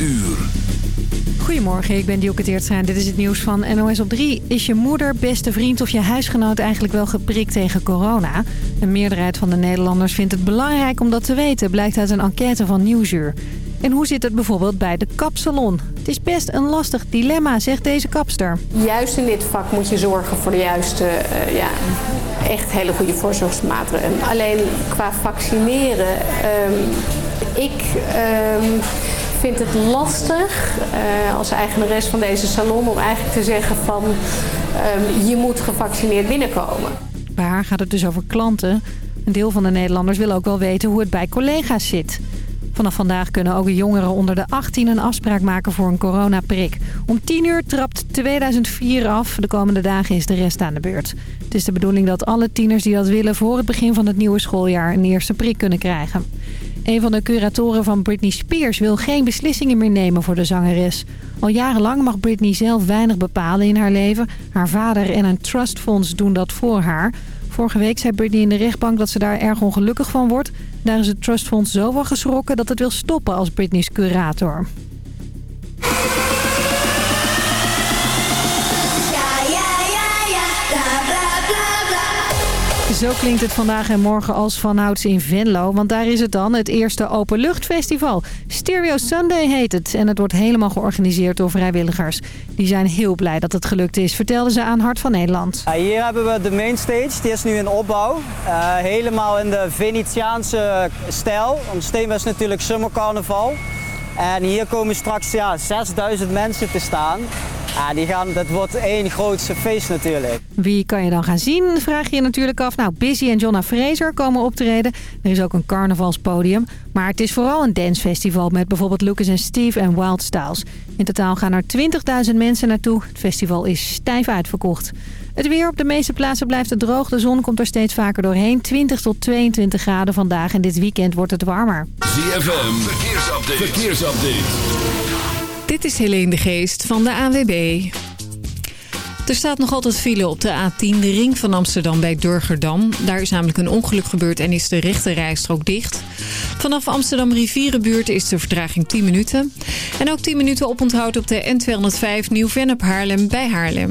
uur. Goedemorgen, ik ben Dielke Teertstra en dit is het nieuws van NOS op 3. Is je moeder, beste vriend of je huisgenoot eigenlijk wel geprikt tegen corona? Een meerderheid van de Nederlanders vindt het belangrijk om dat te weten... blijkt uit een enquête van Nieuwsuur. En hoe zit het bijvoorbeeld bij de kapsalon? Het is best een lastig dilemma, zegt deze kapster. Juist in dit vak moet je zorgen voor de juiste, uh, ja, echt hele goede voorzorgsmaatregelen. Alleen qua vaccineren, um, ik... Um, vind het lastig uh, als eigenares van deze salon om eigenlijk te zeggen van um, je moet gevaccineerd binnenkomen. Bij haar gaat het dus over klanten. Een deel van de Nederlanders wil ook wel weten hoe het bij collega's zit. Vanaf vandaag kunnen ook jongeren onder de 18 een afspraak maken voor een coronaprik. Om 10 uur trapt 2004 af. De komende dagen is de rest aan de beurt. Het is de bedoeling dat alle tieners die dat willen voor het begin van het nieuwe schooljaar een eerste prik kunnen krijgen. Een van de curatoren van Britney Spears wil geen beslissingen meer nemen voor de zangeres. Al jarenlang mag Britney zelf weinig bepalen in haar leven. Haar vader en een trustfonds doen dat voor haar. Vorige week zei Britney in de rechtbank dat ze daar erg ongelukkig van wordt. Daar is het trustfonds zo van geschrokken dat het wil stoppen als Britney's curator. Zo klinkt het vandaag en morgen als vanouds in Venlo. Want daar is het dan, het eerste openluchtfestival. Stereo Sunday heet het. En het wordt helemaal georganiseerd door vrijwilligers. Die zijn heel blij dat het gelukt is, vertelden ze aan Hart van Nederland. Hier hebben we de mainstage. Die is nu in opbouw. Uh, helemaal in de Venetiaanse stijl. Thema is natuurlijk Summer Carnaval. En hier komen straks ja, 6000 mensen te staan. Ja, die gaan, dat wordt één grootste feest natuurlijk. Wie kan je dan gaan zien, vraag je je natuurlijk af. Nou, Busy en Jonna Fraser komen optreden. Er is ook een carnavalspodium. Maar het is vooral een dancefestival met bijvoorbeeld Lucas en Steve en Wild Styles. In totaal gaan er 20.000 mensen naartoe. Het festival is stijf uitverkocht. Het weer op de meeste plaatsen blijft het droog. De zon komt er steeds vaker doorheen. 20 tot 22 graden vandaag en dit weekend wordt het warmer. ZFM, verkeersupdate. verkeersupdate. Dit is Helene de Geest van de AWB. Er staat nog altijd file op de A10, de ring van Amsterdam bij Durgerdam. Daar is namelijk een ongeluk gebeurd en is de rechte rijstrook dicht. Vanaf Amsterdam Rivierenbuurt is de vertraging 10 minuten. En ook 10 minuten oponthoud op de N205 Nieuw-Vennep Haarlem bij Haarlem.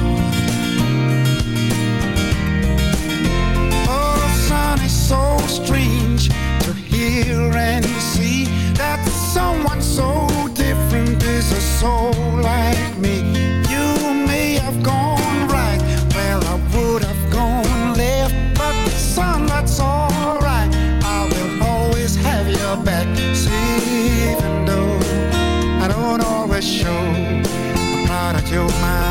So strange to hear and see that someone so different is a soul like me. You may have gone right where I would have gone left, but son, that's alright. I will always have your back, See, even though I don't always show. I'm proud that you're my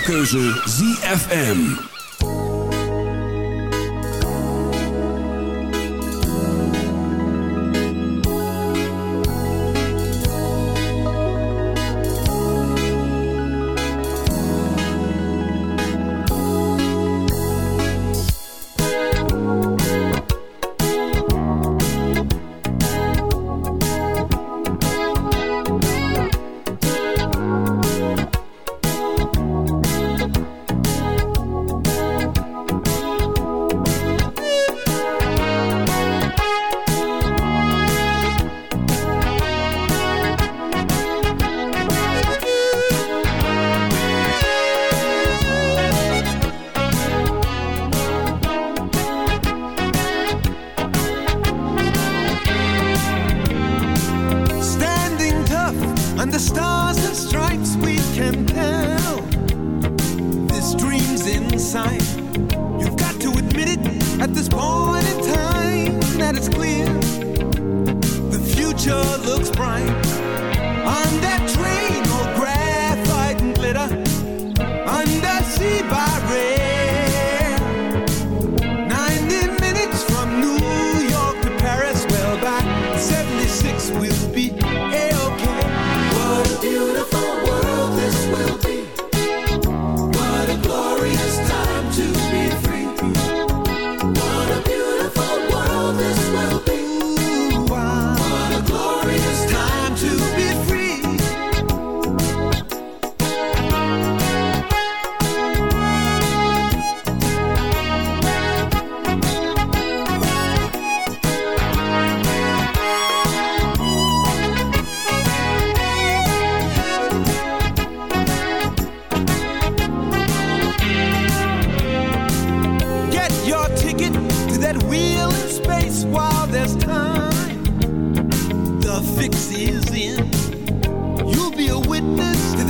jouw keuze ZFM.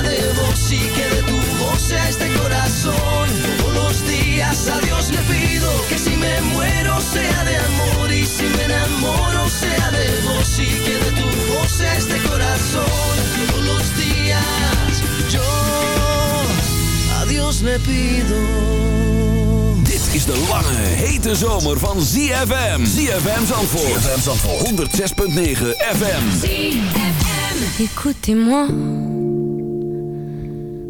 sea de vos y que de tu voz sea este corazón. Todos los días a Dios le pido que si me muero sea de amor y si me enamoro sea de vos y que de tu voz sea este corazón. Todos los días yo a Dios le pido. Dit is de lange, hete zomer van ZFM. ZFM Zandvoort. ZFM Zandvoort. 106.9 FM. Écoutez-moi,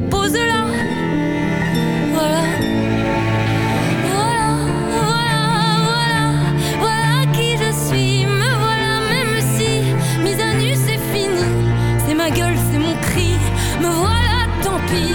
dépose là. Voilà. Voilà, voilà, voilà, voilà qui je suis. Me voilà, même si mise à nu, c'est fini. C'est ma gueule, c'est mon cri. Me voilà, tant pis.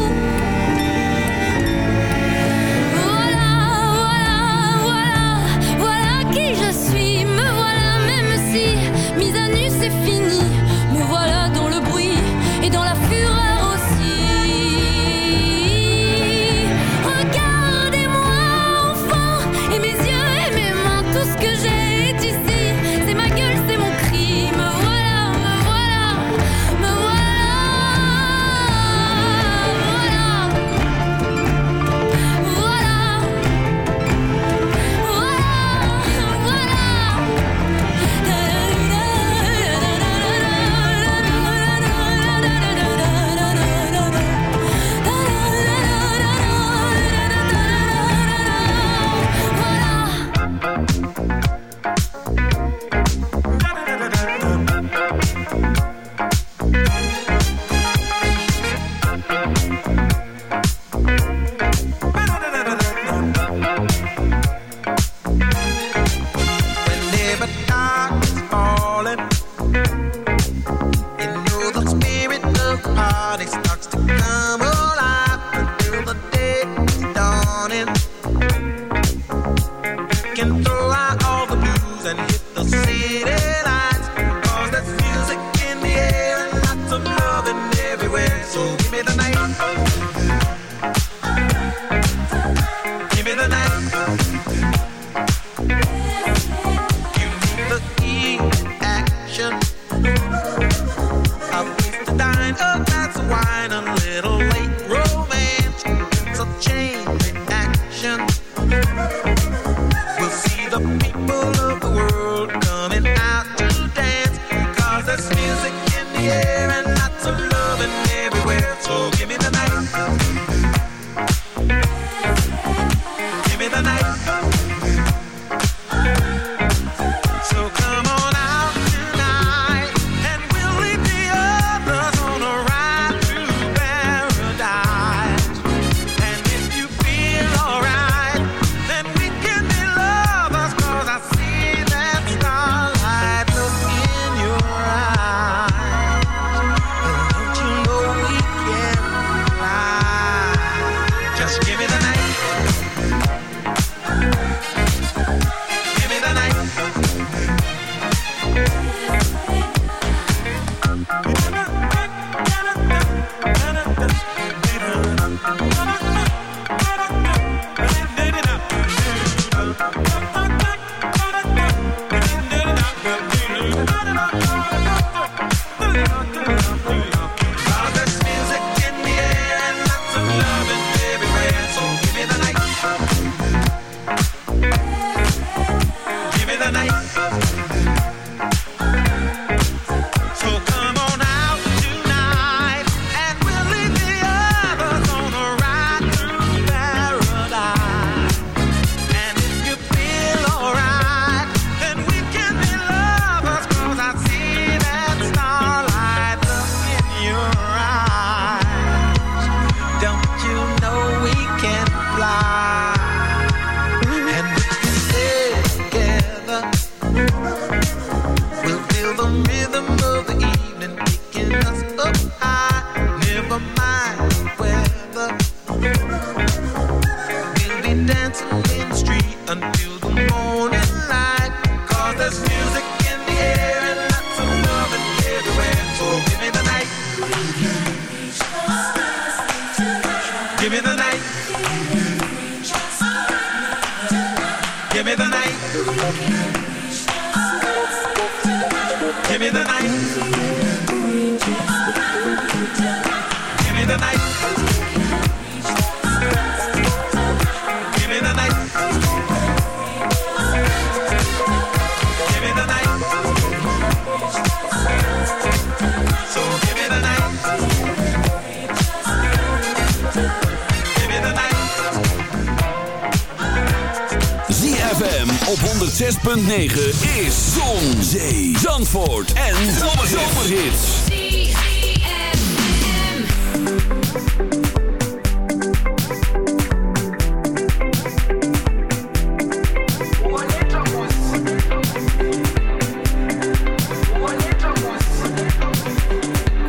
106.9 is Zon, Zee, Zandvoort en Zomerhits.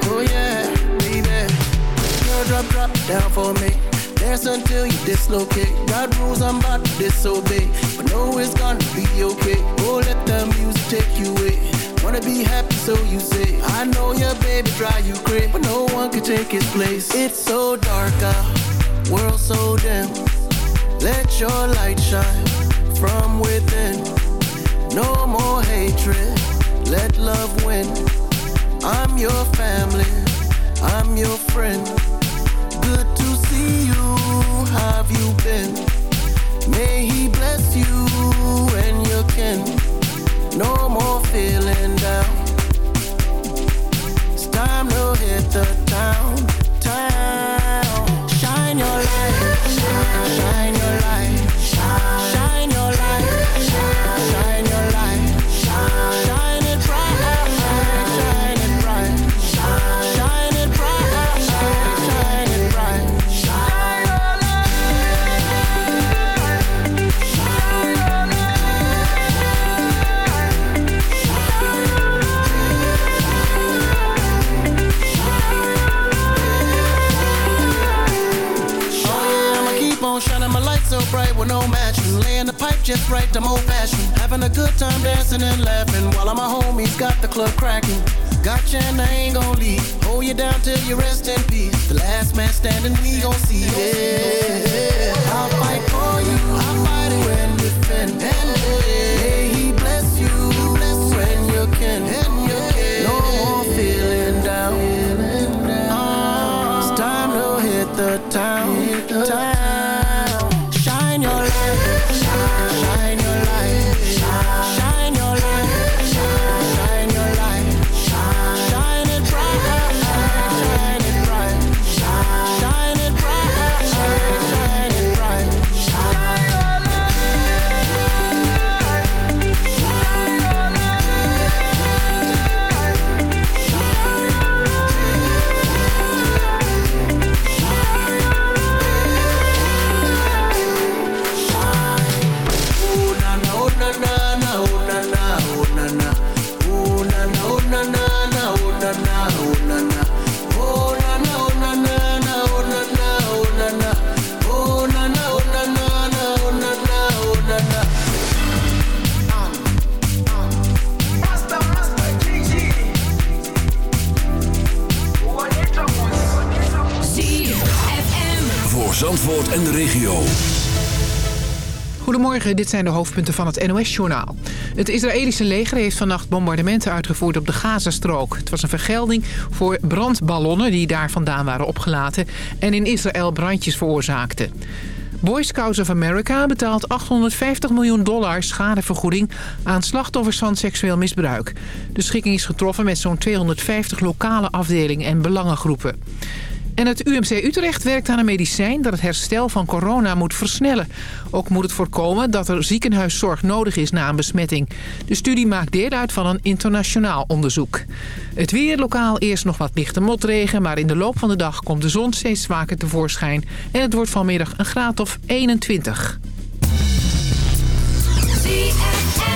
Oh yeah, baby. Girl, drop, drop down for me. Dance until you dislocate. God rules, I'm about to disobey. Happy, so you say. I know your baby drive you crazy, but no one can take his place. It's so dark out, world so dim. Let your light shine club cracking. Gotcha and I ain't gon' leave. Hold you down till you rest in peace. The last man standing, we gon' see. Yeah, Zandvoort en de regio. Goedemorgen, dit zijn de hoofdpunten van het NOS-journaal. Het Israëlische leger heeft vannacht bombardementen uitgevoerd op de Gazastrook. Het was een vergelding voor brandballonnen die daar vandaan waren opgelaten... en in Israël brandjes veroorzaakten. Boy Scouts of America betaalt 850 miljoen dollar schadevergoeding aan slachtoffers van seksueel misbruik. De schikking is getroffen met zo'n 250 lokale afdelingen en belangengroepen. En het UMC Utrecht werkt aan een medicijn dat het herstel van corona moet versnellen. Ook moet het voorkomen dat er ziekenhuiszorg nodig is na een besmetting. De studie maakt deel uit van een internationaal onderzoek. Het weer lokaal eerst nog wat lichte motregen... maar in de loop van de dag komt de zon steeds vaker tevoorschijn... en het wordt vanmiddag een graad of 21. Everyone's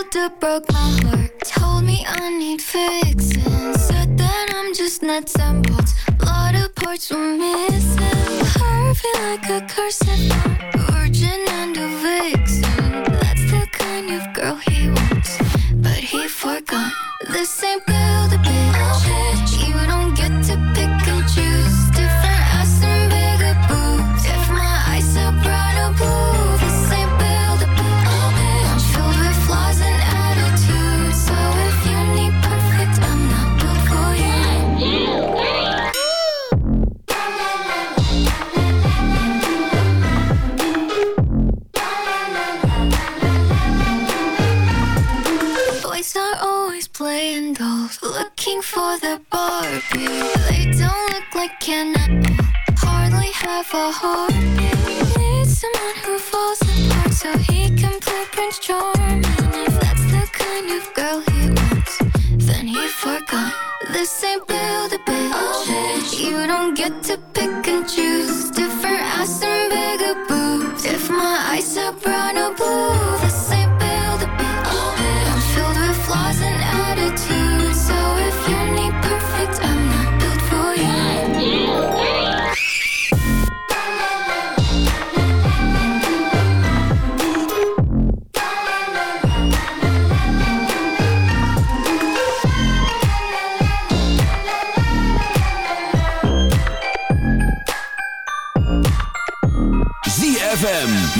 shoulder broke my heart. Told me I need fixing. Said that I'm just nuts and bolts Lot of parts were missing. Curving like a curse Virgin and a vixen. That's the kind of girl he wants But he forgot. This ain't good for the Barbie. They don't look like can Hardly have a heart. Need someone who falls apart So he can play Prince Charming. If that's the kind of girl he wants Then he forgot. This ain't build a bitch You don't get to pick and choose. Different ass and bigger boobs. If my eyes are brown or blue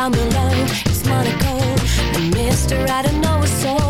down below. It's Monaco, the Mister I don't know a soul.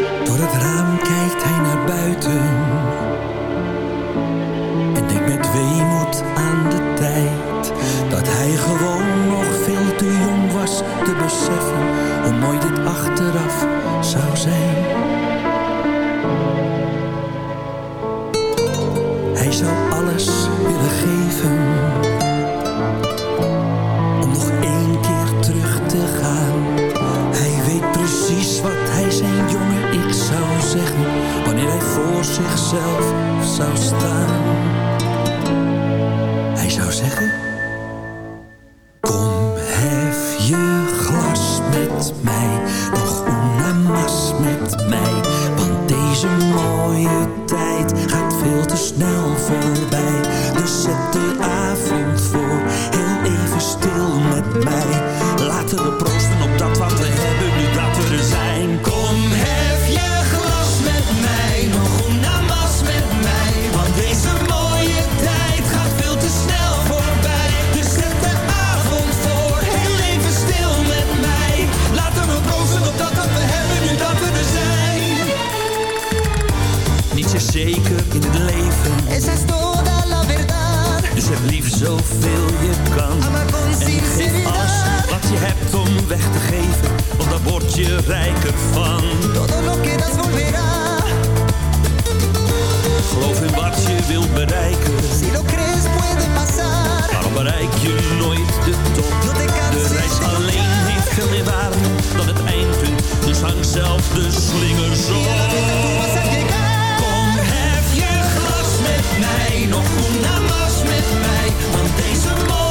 mezelf zou staan. rijker van. Todo lo volverá. Geloof in wat je wilt bereiken. Si lo puede pasar. Bereik je nooit de top. De reis alleen heeft veel meer waarde dan het eindpunt. Dus hang zelf de slingers zo. nog goed je met mij, want deze morgen.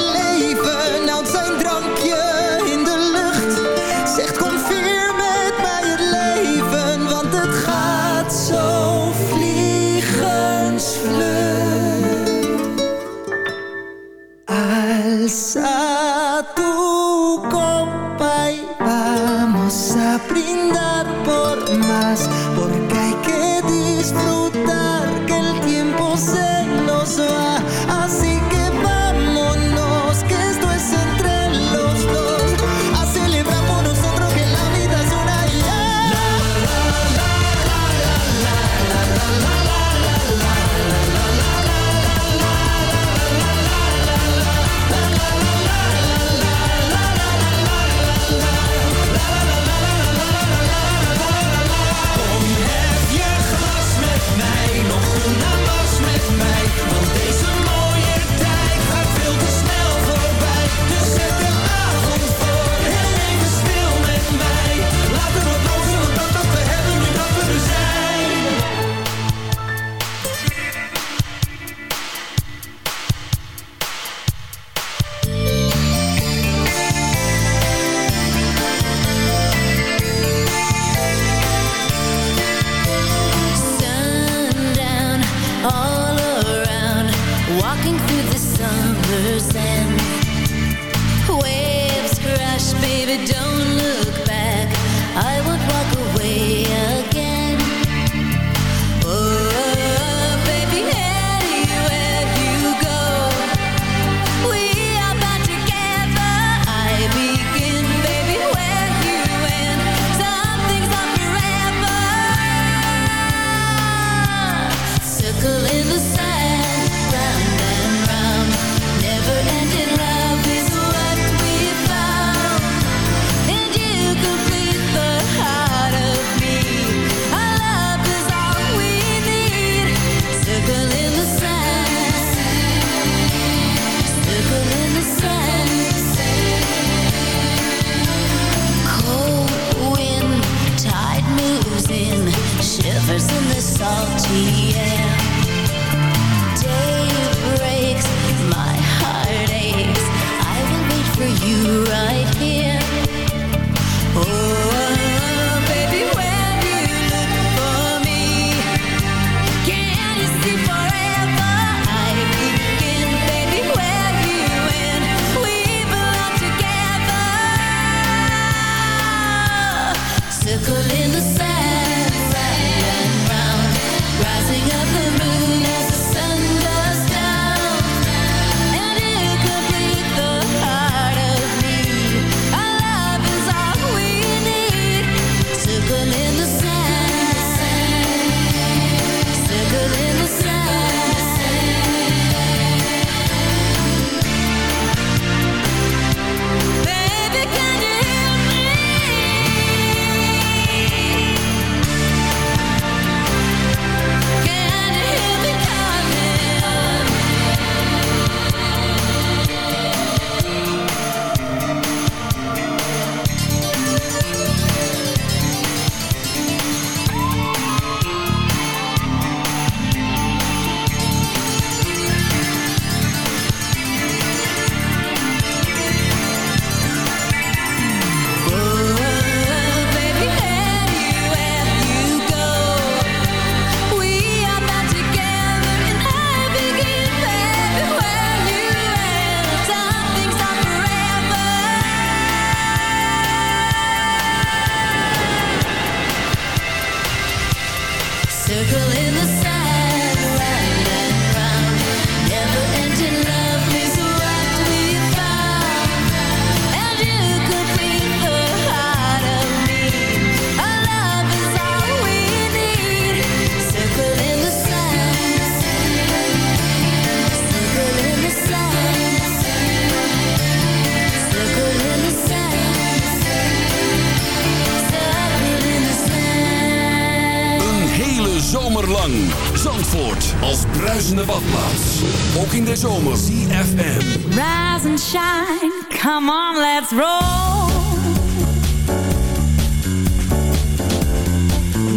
mine. Come on, let's roll.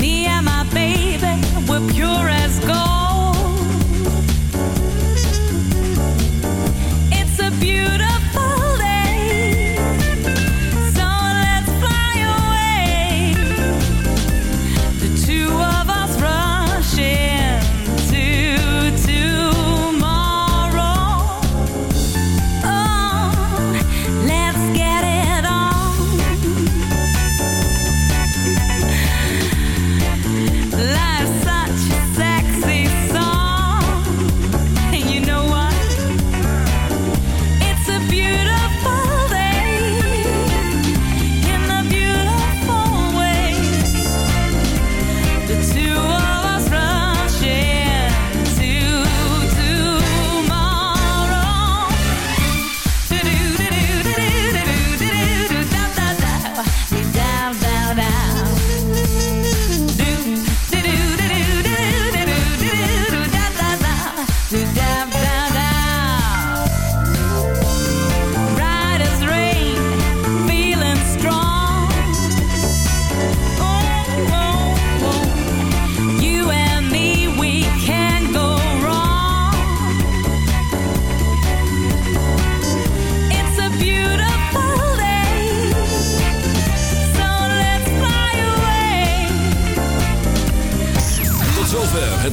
Me and my baby, we're pure.